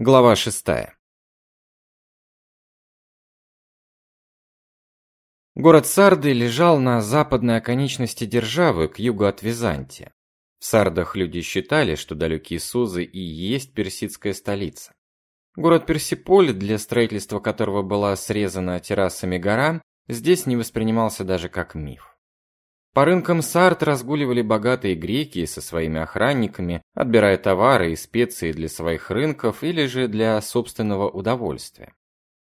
Глава 6. Город Сарды лежал на западной оконечности державы, к югу от Византии. В Сардах люди считали, что далекие Сузы и есть персидская столица. Город Персиполь, для строительства которого была срезана террасами гора, здесь не воспринимался даже как миф. По рынкам Сарт разгуливали богатые греки со своими охранниками, отбирая товары и специи для своих рынков или же для собственного удовольствия.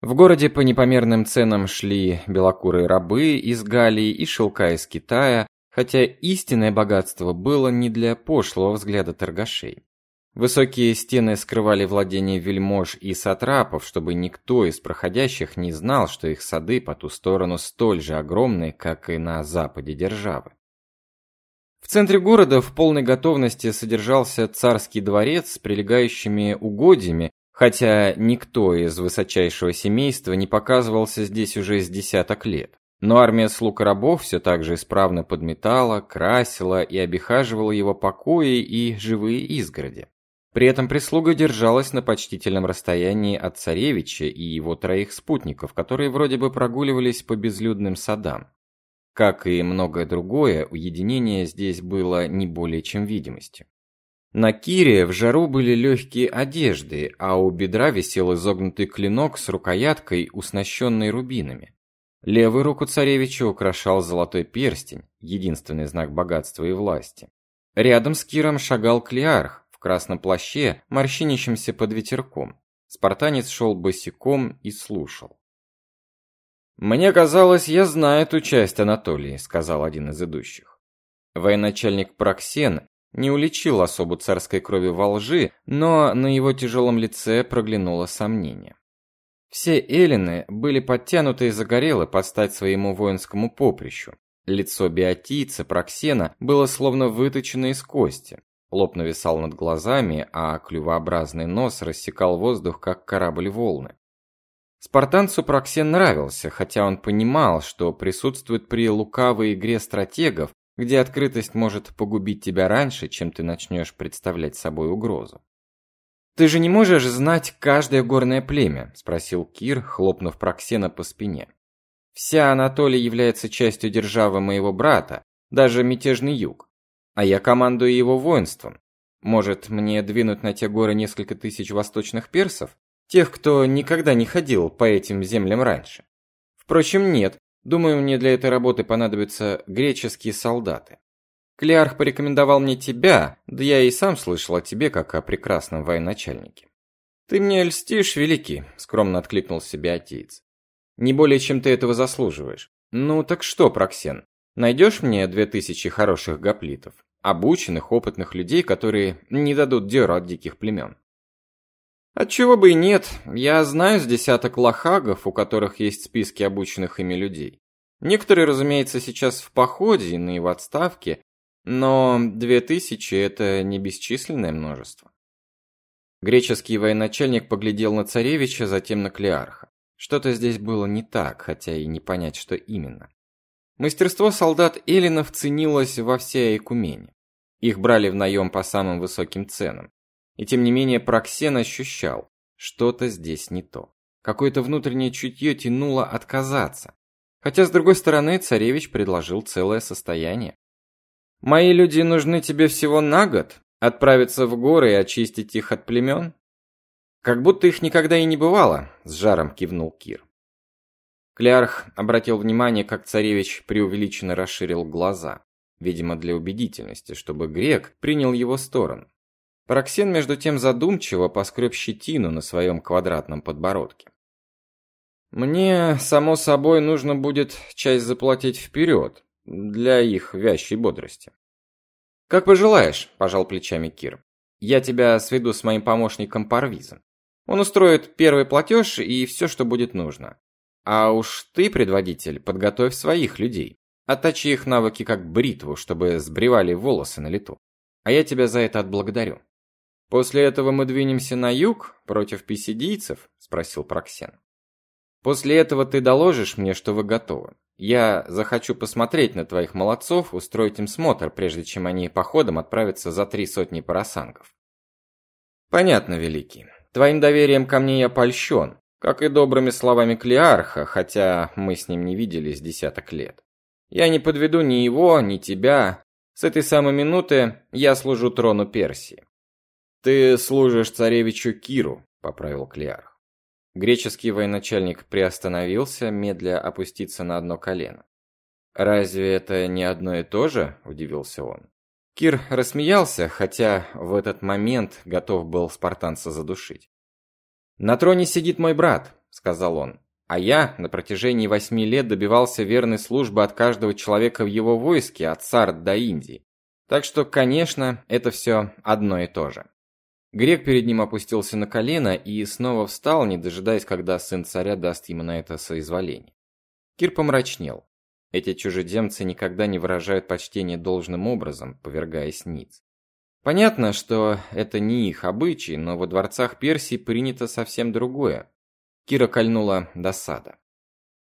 В городе по непомерным ценам шли белокурые рабы из Галлии и шелка из Китая, хотя истинное богатство было не для пошлого взгляда торгашей. Высокие стены скрывали владения вельмож и сатрапов, чтобы никто из проходящих не знал, что их сады по ту сторону столь же огромны, как и на западе державы. В центре города в полной готовности содержался царский дворец с прилегающими угодьями, хотя никто из высочайшего семейства не показывался здесь уже с десяток лет. Но армия слуг и рабов все так же исправно подметала, красила и обихаживала его покои и живые изгороди. При этом прислуга держалась на почтительном расстоянии от царевича и его троих спутников, которые вроде бы прогуливались по безлюдным садам. Как и многое другое, уединение здесь было не более чем видимостью. На Кире в жару были легкие одежды, а у бедра висел изогнутый клинок с рукояткой, уснащенной рубинами. Левую руку царевича украшал золотой перстень, единственный знак богатства и власти. Рядом с Киром шагал Клеарх, красном плаще, морщинящимся под ветерком. Спартанец шел босиком и слушал. «Мне казалось, я знаю эту часть Анатолии», — сказал один из идущих. Военачальник Проксен не уличил особу царской крови во лжи, но на его тяжелом лице проглянуло сомнение. Все эллины были подтянуты и загорелы под стать своему воинскому поприщу. Лицо биотийца Проксена было словно выточено из кости. Лоб нависал над глазами, а клювообразный нос рассекал воздух, как корабль волны. Спартанцу Проксен нравился, хотя он понимал, что присутствует при лукавой игре стратегов, где открытость может погубить тебя раньше, чем ты начнешь представлять собой угрозу. «Ты же не можешь знать каждое горное племя?» – спросил Кир, хлопнув Проксена по спине. «Вся Анатолия является частью державы моего брата, даже мятежный юг а я командую его воинством. Может, мне двинуть на те горы несколько тысяч восточных персов, тех, кто никогда не ходил по этим землям раньше? Впрочем, нет. Думаю, мне для этой работы понадобятся греческие солдаты. Клеарх порекомендовал мне тебя, да я и сам слышал о тебе как о прекрасном военачальнике. Ты мне льстишь, великий, скромно откликнулся себе отец. Не более чем ты этого заслуживаешь. Ну так что, Проксен, Найдешь мне две тысячи хороших гоплитов, обученных, опытных людей, которые не дадут дёру от диких племен? Отчего бы и нет, я знаю с десяток лохагов, у которых есть списки обученных ими людей. Некоторые, разумеется, сейчас в походе, иные в отставке, но две тысячи – это не бесчисленное множество. Греческий военачальник поглядел на царевича, затем на Клеарха. Что-то здесь было не так, хотя и не понять, что именно. Мастерство солдат эллинов ценилось во всей Экумене. Их брали в наем по самым высоким ценам. И тем не менее Проксен ощущал, что-то здесь не то. Какое-то внутреннее чутье тянуло отказаться. Хотя, с другой стороны, царевич предложил целое состояние. «Мои люди нужны тебе всего на год? Отправиться в горы и очистить их от племен?» «Как будто их никогда и не бывало», — с жаром кивнул Кир. Клярх обратил внимание, как царевич преувеличенно расширил глаза, видимо, для убедительности, чтобы грек принял его сторону. Параксен между тем задумчиво поскреб щетину на своем квадратном подбородке. Мне, само собой, нужно будет часть заплатить вперед, для их вящей бодрости. Как пожелаешь, пожал плечами Кир. Я тебя сведу с моим помощником Парвизом. Он устроит первый платеж и все, что будет нужно. А уж ты, предводитель, подготовь своих людей. Отточи их навыки как бритву, чтобы сбривали волосы на лету. А я тебя за это отблагодарю. После этого мы двинемся на юг против писидийцев, спросил Проксен. После этого ты доложишь мне, что вы готовы. Я захочу посмотреть на твоих молодцов, устроить им смотр, прежде чем они походом отправятся за три сотни парасангов. Понятно, великий. Твоим доверием ко мне я польщен, как и добрыми словами Клеарха, хотя мы с ним не виделись десяток лет. Я не подведу ни его, ни тебя. С этой самой минуты я служу трону Персии. Ты служишь царевичу Киру, поправил Клеарх. Греческий военачальник приостановился, медля опуститься на одно колено. Разве это не одно и то же? удивился он. Кир рассмеялся, хотя в этот момент готов был спартанца задушить. «На троне сидит мой брат», — сказал он. «А я на протяжении восьми лет добивался верной службы от каждого человека в его войске, от Сард до Индии. Так что, конечно, это все одно и то же». Грек перед ним опустился на колено и снова встал, не дожидаясь, когда сын царя даст ему на это соизволение. Кир помрачнел. Эти чужеземцы никогда не выражают почтение должным образом, повергаясь ниц. Понятно, что это не их обычай, но во дворцах Персии принято совсем другое. Кира кольнула досада.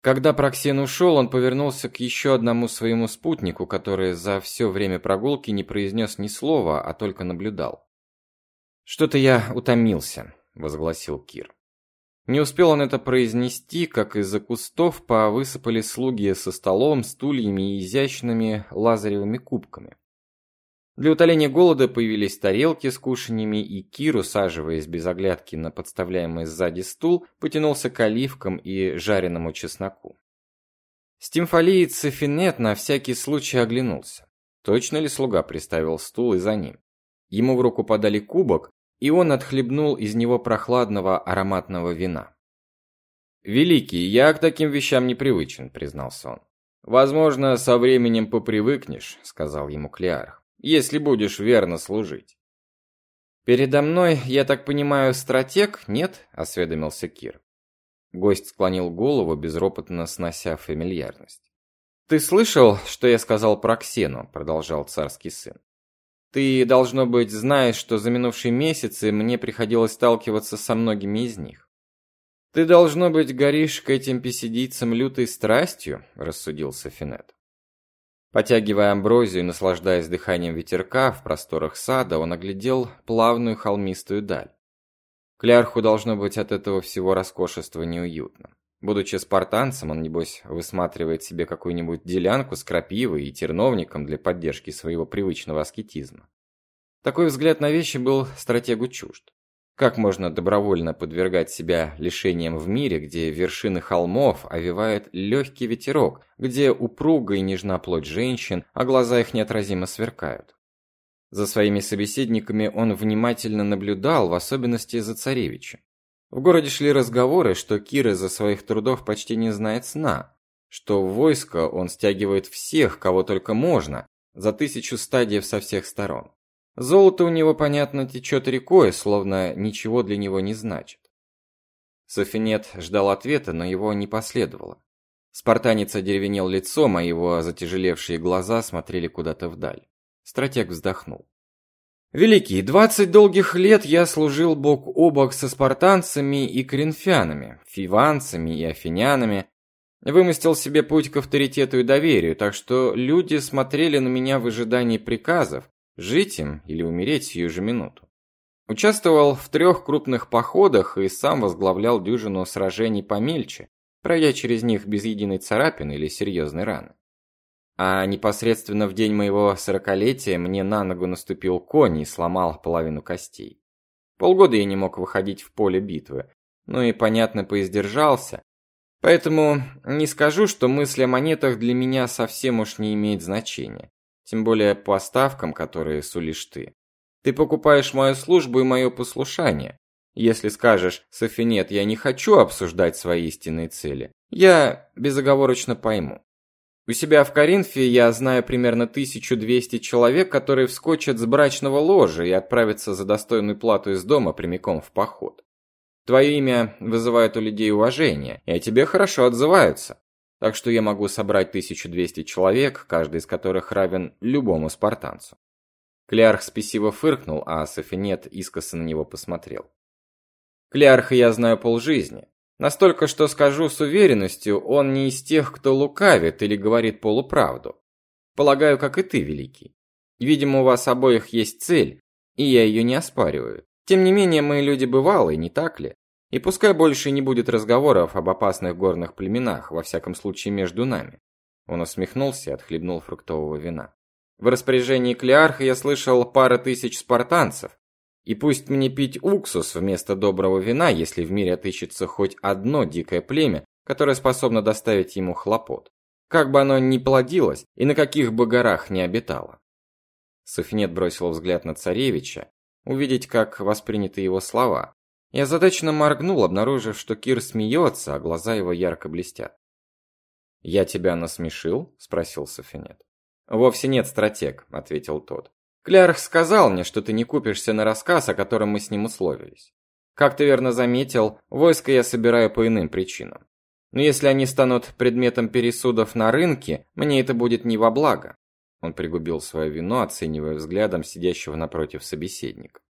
Когда Проксен ушел, он повернулся к еще одному своему спутнику, который за все время прогулки не произнес ни слова, а только наблюдал. «Что-то я утомился», — возгласил Кир. Не успел он это произнести, как из-за кустов повысыпали слуги со столом, стульями и изящными лазаревыми кубками. Для утоления голода появились тарелки с кушаньями, и Кир, усаживаясь без оглядки на подставляемый сзади стул, потянулся к оливкам и жареному чесноку. Стимфалиец Софинет на всякий случай оглянулся. Точно ли слуга приставил стул и за ним? Ему в руку подали кубок, и он отхлебнул из него прохладного ароматного вина. «Великий, я к таким вещам не привычен», — признался он. «Возможно, со временем попривыкнешь», — сказал ему Клеарх, «если будешь верно служить». «Передо мной, я так понимаю, стратег, нет?» — осведомился Кир. Гость склонил голову, безропотно снося фамильярность. «Ты слышал, что я сказал про Ксену?» — продолжал царский сын. Ты, должно быть, знаешь, что за минувшие месяцы мне приходилось сталкиваться со многими из них. Ты, должно быть, горишь к этим писидийцам лютой страстью, рассудил Софинет. Потягивая амброзию и наслаждаясь дыханием ветерка в просторах сада, он оглядел плавную холмистую даль. Клярху должно быть от этого всего роскошества неуютно. Будучи спартанцем, он, небось, высматривает себе какую-нибудь делянку с крапивой и терновником для поддержки своего привычного аскетизма. Такой взгляд на вещи был стратегу чужд. Как можно добровольно подвергать себя лишениям в мире, где вершины холмов овивает легкий ветерок, где упруга и нежна плоть женщин, а глаза их неотразимо сверкают? За своими собеседниками он внимательно наблюдал, в особенности за царевича. В городе шли разговоры, что Кир из-за своих трудов почти не знает сна, что в войско он стягивает всех, кого только можно, за тысячу стадиев со всех сторон. Золото у него, понятно, течет рекой, словно ничего для него не значит. Софинет ждал ответа, но его не последовало. Спартанец одеревенел лицом, а его затяжелевшие глаза смотрели куда-то вдаль. Стратег вздохнул. Великий, двадцать долгих лет я служил бок о бок со спартанцами и коринфянами, фиванцами и афинянами, вымостил себе путь к авторитету и доверию, так что люди смотрели на меня в ожидании приказов, жить им или умереть сию же минуту. Участвовал в трех крупных походах и сам возглавлял дюжину сражений помельче, пройдя через них без единой царапины или серьезной раны. А непосредственно в день моего сорокалетия мне на ногу наступил конь и сломал половину костей. Полгода я не мог выходить в поле битвы, ну и, понятно, поиздержался. Поэтому не скажу, что мысль о монетах для меня совсем уж не имеет значения. Тем более по ставкам, которые сулишь ты. Ты покупаешь мою службу и мое послушание. Если скажешь, Софинет, я не хочу обсуждать свои истинные цели, я безоговорочно пойму. У себя в Коринфе я знаю примерно 1200 человек, которые вскочат с брачного ложа и отправятся за достойную плату из дома прямиком в поход. Твое имя вызывает у людей уважение, и о тебе хорошо отзываются. Так что я могу собрать 1200 человек, каждый из которых равен любому спартанцу. Клеарх спесиво фыркнул, а Софинет искоса на него посмотрел. Клеарха я знаю полжизни. Настолько, что скажу с уверенностью, он не из тех, кто лукавит или говорит полуправду. Полагаю, как и ты, великий. Видимо, у вас обоих есть цель, и я ее не оспариваю. Тем не менее, мы люди бывалые, не так ли? И пускай больше не будет разговоров об опасных горных племенах, во всяком случае между нами. Он усмехнулся и отхлебнул фруктового вина. В распоряжении Клеарха я слышал пара тысяч спартанцев. И пусть мне пить уксус вместо доброго вина, если в мире отыщется хоть одно дикое племя, которое способно доставить ему хлопот. Как бы оно ни плодилось и на каких бы горах ни обитало. Софинет бросил взгляд на царевича, увидеть, как восприняты его слова. Я озадаченно моргнул, обнаружив, что Кир смеется, а глаза его ярко блестят. «Я тебя насмешил?» – спросил Софинет. «Вовсе нет, стратег», – ответил тот. «Клярх сказал мне, что ты не купишься на рассказ, о котором мы с ним условились. Как ты верно заметил, войско я собираю по иным причинам. Но если они станут предметом пересудов на рынке, мне это будет не во благо». Он пригубил свое вино, оценивая взглядом сидящего напротив собеседника.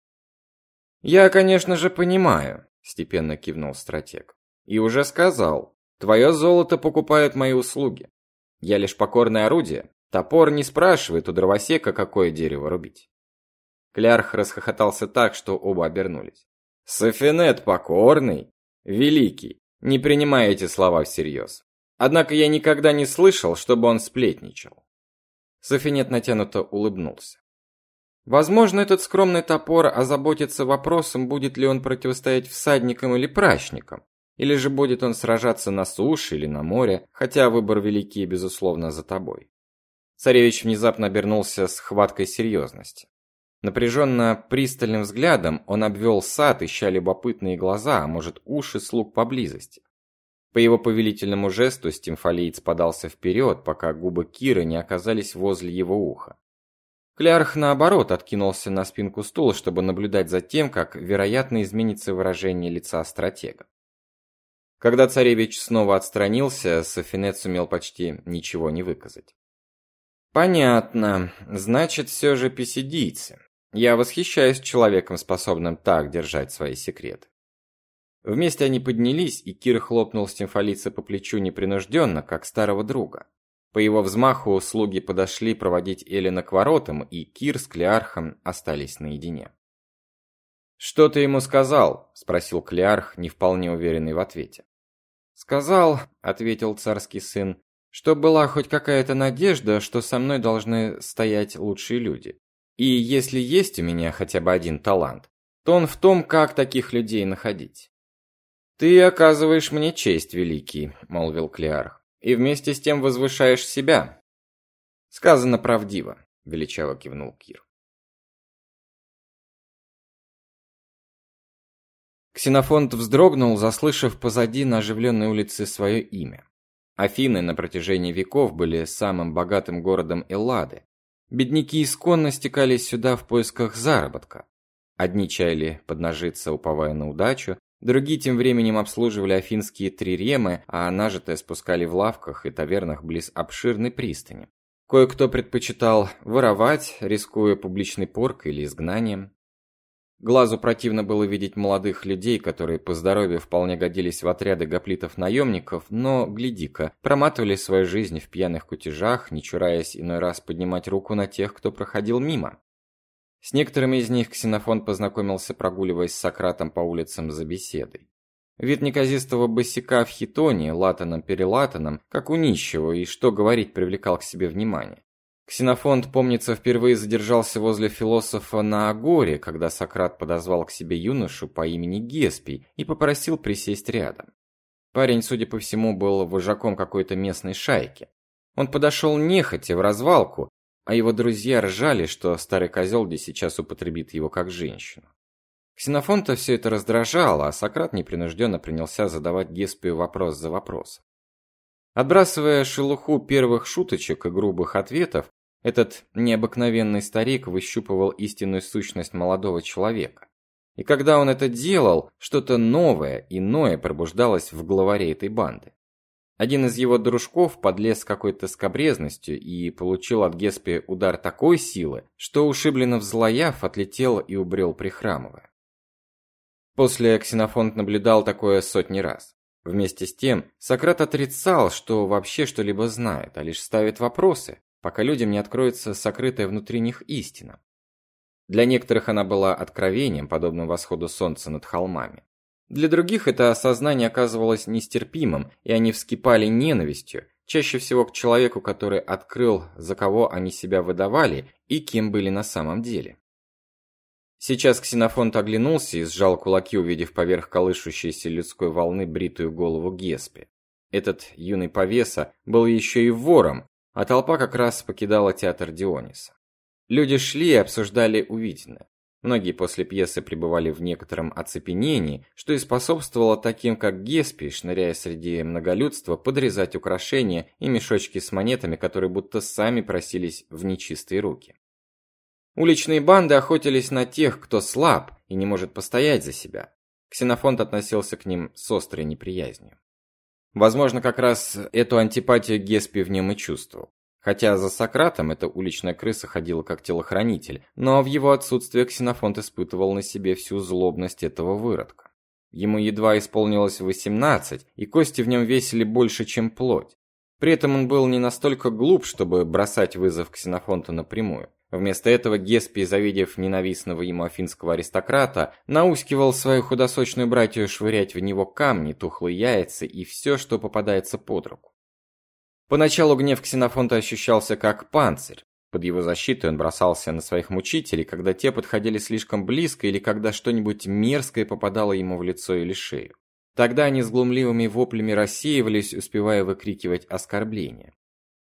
«Я, конечно же, понимаю», – степенно кивнул стратег. «И уже сказал, Твое золото покупают мои услуги. Я лишь покорное орудие. Топор не спрашивает у дровосека, какое дерево рубить. Клярх расхохотался так, что оба обернулись. Софинет покорный, великий, не принимая эти слова всерьез. Однако я никогда не слышал, чтобы он сплетничал. Софинет натянуто улыбнулся. Возможно, этот скромный топор озаботится вопросом, будет ли он противостоять всадникам или прачникам, или же будет он сражаться на суше или на море, хотя выбор великий, безусловно, за тобой. Царевич внезапно обернулся с хваткой серьезности. Напряженно пристальным взглядом он обвел сад, ища любопытные глаза, а может уши слуг поблизости. По его повелительному жесту стимфалиец подался вперед, пока губы Киры не оказались возле его уха. Клярх, наоборот, откинулся на спинку стула, чтобы наблюдать за тем, как, вероятно, изменится выражение лица стратега. Когда царевич снова отстранился, Софинет сумел почти ничего не выказать. Понятно. Значит, все же писидийцы. Я восхищаюсь человеком, способным так держать свои секреты. Вместе они поднялись, и Кир хлопнул Стимфалица по плечу непринужденно, как старого друга. По его взмаху слуги подошли проводить Элина к воротам, и Кир с Клеархом остались наедине. «Что ты ему сказал?» – спросил Клеарх, не вполне уверенный в ответе. «Сказал», — ответил царский сын, «что была хоть какая-то надежда, что со мной должны стоять лучшие люди. И если есть у меня хотя бы один талант, то он в том, как таких людей находить». «Ты оказываешь мне честь, великий», — молвил Клеарх, «и вместе с тем возвышаешь себя». «Сказано правдиво», — величаво кивнул Кир. Ксенофонт вздрогнул, заслышав позади на оживленной улице свое имя. Афины на протяжении веков были самым богатым городом Эллады. Бедняки исконно стекались сюда в поисках заработка. Одни чаяли поднажиться, уповая на удачу, другие тем временем обслуживали афинские триремы, а нажитое спускали в лавках и тавернах близ обширной пристани. Кое-кто предпочитал воровать, рискуя публичной поркой или изгнанием. Глазу противно было видеть молодых людей, которые по здоровью вполне годились в отряды гоплитов-наемников, но, гляди-ка, проматывали свою жизнь в пьяных кутежах, не чураясь иной раз поднимать руку на тех, кто проходил мимо. С некоторыми из них Ксенофон познакомился, прогуливаясь с Сократом по улицам за беседой. Вид неказистого босика в хитоне, латаном-перелатаном, как у нищего, и что говорить, привлекал к себе внимание. Ксенофонт, помнится, впервые задержался возле философа на Агоре, когда Сократ подозвал к себе юношу по имени Геспий и попросил присесть рядом. Парень, судя по всему, был вожаком какой-то местной шайки. Он подошел нехотя в развалку, а его друзья ржали, что старый козел здесь сейчас употребит его как женщину. Ксенофонта все это раздражало, а Сократ непринужденно принялся задавать Геспию вопрос за вопросом. Отбрасывая шелуху первых шуточек и грубых ответов, этот необыкновенный старик выщупывал истинную сущность молодого человека. И когда он это делал, что-то новое, иное пробуждалось в главаре этой банды. Один из его дружков подлез с какой-то скобрезностью и получил от Геспи удар такой силы, что ушибленно взлояв, отлетел и убрел прихрамывая. После Ксенофонт наблюдал такое сотни раз. Вместе с тем, Сократ отрицал, что вообще что-либо знает, а лишь ставит вопросы, пока людям не откроется сокрытая внутри них истина. Для некоторых она была откровением, подобным восходу солнца над холмами. Для других это осознание оказывалось нестерпимым, и они вскипали ненавистью, чаще всего к человеку, который открыл, за кого они себя выдавали и кем были на самом деле. Сейчас Ксенофонт оглянулся и сжал кулаки, увидев поверх колышущейся людской волны бритую голову Геспи. Этот юный повеса был еще и вором, а толпа как раз покидала театр Диониса. Люди шли и обсуждали увиденное. Многие после пьесы пребывали в некотором оцепенении, что и способствовало таким, как Геспи, шныряя среди многолюдства, подрезать украшения и мешочки с монетами, которые будто сами просились в нечистые руки. Уличные банды охотились на тех, кто слаб и не может постоять за себя. Ксенофонт относился к ним с острой неприязнью. Возможно, как раз эту антипатию Геспи в нем и чувствовал. Хотя за Сократом эта уличная крыса ходила как телохранитель, но в его отсутствие Ксенофонт испытывал на себе всю злобность этого выродка. Ему едва исполнилось 18, и кости в нем весили больше, чем плоть. При этом он был не настолько глуп, чтобы бросать вызов Ксенофонту напрямую. Вместо этого Геспий, завидев ненавистного ему афинского аристократа, наускивал свою худосочную братью швырять в него камни, тухлые яйца и все, что попадается под руку. Поначалу гнев Ксенофонта ощущался как панцирь. Под его защитой он бросался на своих мучителей, когда те подходили слишком близко или когда что-нибудь мерзкое попадало ему в лицо или шею. Тогда они с глумливыми воплями рассеивались, успевая выкрикивать оскорбления.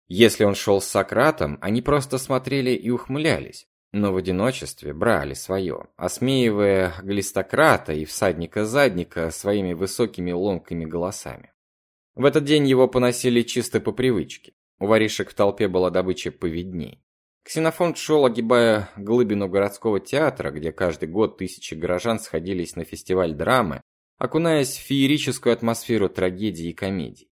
Если он шел с Сократом, они просто смотрели и ухмылялись, но в одиночестве брали свое, осмеивая глистократа и всадника-задника своими высокими ломкими голосами. В этот день его поносили чисто по привычке. У воришек в толпе была добыча повидней. Ксенофонт шел, огибая глубину городского театра, где каждый год тысячи горожан сходились на фестиваль драмы, окунаясь в феерическую атмосферу трагедий и комедий.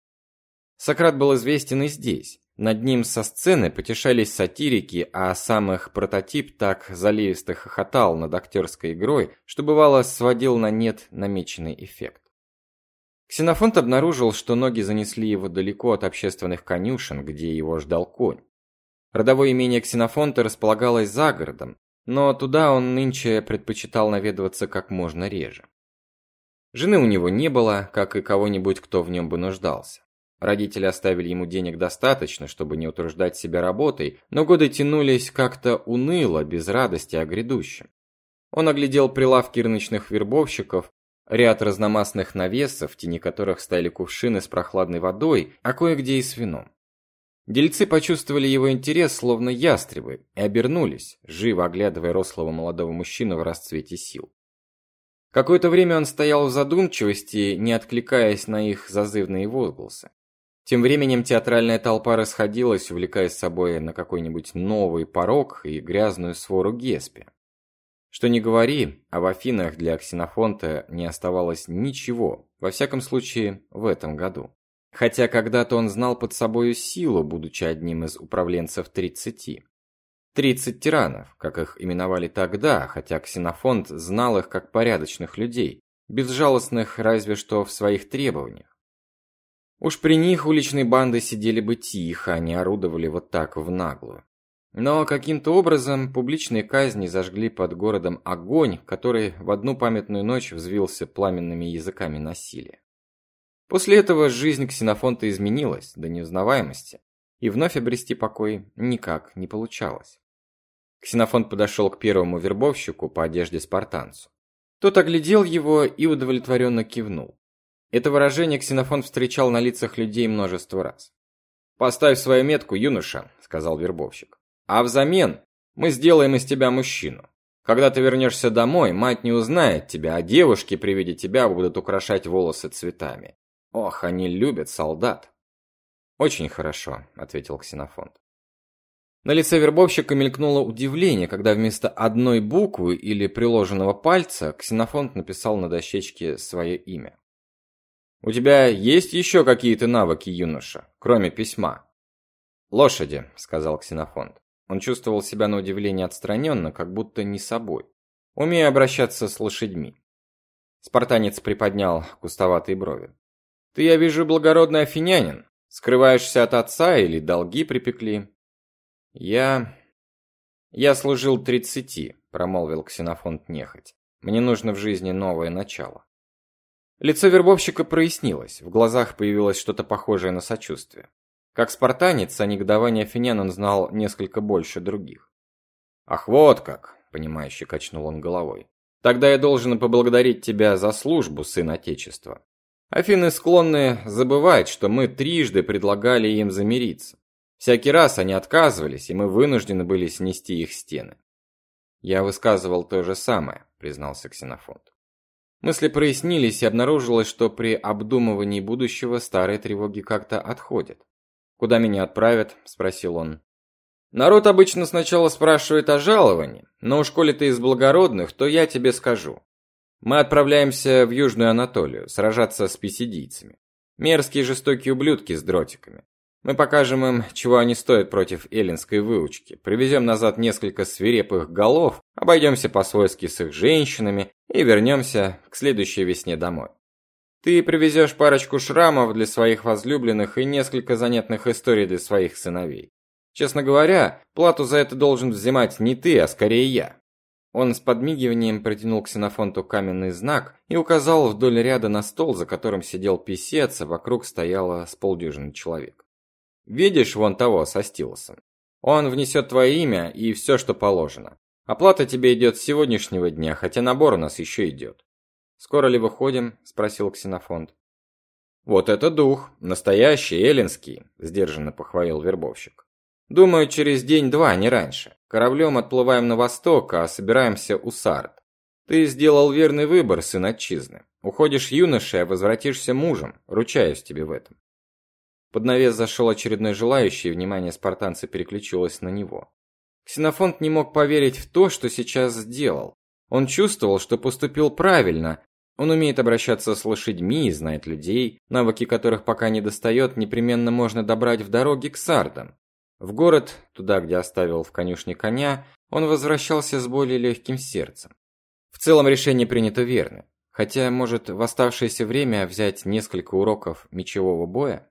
Сократ был известен и здесь. Над ним со сцены потешались сатирики, а сам их прототип так заливисто хохотал над актерской игрой, что бывало сводил на нет намеченный эффект. Ксенофонт обнаружил, что ноги занесли его далеко от общественных конюшен, где его ждал конь. Родовое имение Ксенофонта располагалось за городом, но туда он нынче предпочитал наведываться как можно реже. Жены у него не было, как и кого-нибудь, кто в нем бы нуждался. Родители оставили ему денег достаточно, чтобы не утруждать себя работой, но годы тянулись как-то уныло, без радости о грядущем. Он оглядел прилавки рыночных вербовщиков, Ряд разномастных навесов, в тени которых стояли кувшины с прохладной водой, а кое-где и с вином. Дельцы почувствовали его интерес, словно ястребы, и обернулись, живо оглядывая рослого молодого мужчину в расцвете сил. Какое-то время он стоял в задумчивости, не откликаясь на их зазывные возгласы. Тем временем театральная толпа расходилась, увлекая с собой на какой-нибудь новый порог и грязную свору Геспи. Что ни говори, а в Афинах для Ксенофонта не оставалось ничего, во всяком случае, в этом году. Хотя когда-то он знал под собою силу, будучи одним из управленцев тридцати. Тридцать тиранов, как их именовали тогда, хотя Ксенофонт знал их как порядочных людей, безжалостных разве что в своих требованиях. Уж при них уличные банды сидели бы тихо, а не орудовали вот так в наглую. Но каким-то образом публичные казни зажгли под городом огонь, который в одну памятную ночь взвился пламенными языками насилия. После этого жизнь Ксенофонта изменилась до неузнаваемости, и вновь обрести покой никак не получалось. Ксенофонт подошел к первому вербовщику по одежде спартанцу. Тот оглядел его и удовлетворенно кивнул. Это выражение Ксенофонт встречал на лицах людей множество раз. «Поставь свою метку, юноша», — сказал вербовщик. А взамен мы сделаем из тебя мужчину. Когда ты вернешься домой, мать не узнает тебя, а девушки при виде тебя будут украшать волосы цветами. Ох, они любят солдат. Очень хорошо, ответил Ксенофонт. На лице вербовщика мелькнуло удивление, когда вместо одной буквы или приложенного пальца Ксенофонт написал на дощечке свое имя. У тебя есть еще какие-то навыки, юноша, кроме письма? Лошади, сказал Ксенофонт. Он чувствовал себя на удивление отстраненно, как будто не собой. Умея обращаться с лошадьми. Спартанец приподнял кустоватые брови. Ты, я вижу, благородный афинянин. Скрываешься от отца или долги припекли? Я я служил тридцати, промолвил Ксенофонт нехоть. Мне нужно в жизни новое начало. Лицо вербовщика прояснилось, в глазах появилось что-то похожее на сочувствие. Как спартанец, о негодовании афинян он знал несколько больше других. «Ах, вот как!» – понимающе качнул он головой. «Тогда я должен поблагодарить тебя за службу, сын Отечества. Афины склонны забывать, что мы трижды предлагали им замириться. Всякий раз они отказывались, и мы вынуждены были снести их стены. Я высказывал то же самое, признался Ксенофонт. Мысли прояснились, и обнаружилось, что при обдумывании будущего старые тревоги как-то отходят. «Куда меня отправят?» – спросил он. «Народ обычно сначала спрашивает о жаловании, но уж коли ты из благородных, то я тебе скажу. Мы отправляемся в Южную Анатолию сражаться с писидийцами. Мерзкие жестокие ублюдки с дротиками. Мы покажем им, чего они стоят против эллинской выучки. Привезем назад несколько свирепых голов, обойдемся по-свойски с их женщинами и вернемся к следующей весне домой. Ты привезешь парочку шрамов для своих возлюбленных и несколько занятных историй для своих сыновей. Честно говоря, плату за это должен взимать не ты, а скорее я. Он с подмигиванием протянул Ксенофонту каменный знак и указал вдоль ряда на стол, за которым сидел писец, а вокруг стояло с полдюжины человек. Видишь вон того со стилусом? Он внесет твое имя и все, что положено. Оплата тебе идет с сегодняшнего дня, хотя набор у нас еще идет. Скоро ли выходим? спросил Ксенофонт. Вот это дух, настоящий эллинский, сдержанно похвалил вербовщик. Думаю, через день-два, не раньше. Кораблем отплываем на восток, а собираемся у Сард. Ты сделал верный выбор, сын отчизны. Уходишь юношей, а возвратишься мужем. Ручаюсь тебе в этом. Под навес зашел очередной желающий, и внимание спартанца переключилось на него. Ксенофонт не мог поверить в то, что сейчас сделал. Он чувствовал, что поступил правильно. Он умеет обращаться с лошадьми и знает людей, навыки которых пока не достает, непременно можно добрать в дороге к сардам. В город, туда, где оставил в конюшне коня, он возвращался с более легким сердцем. В целом решение принято верно. Хотя, может, в оставшееся время взять несколько уроков мечевого боя?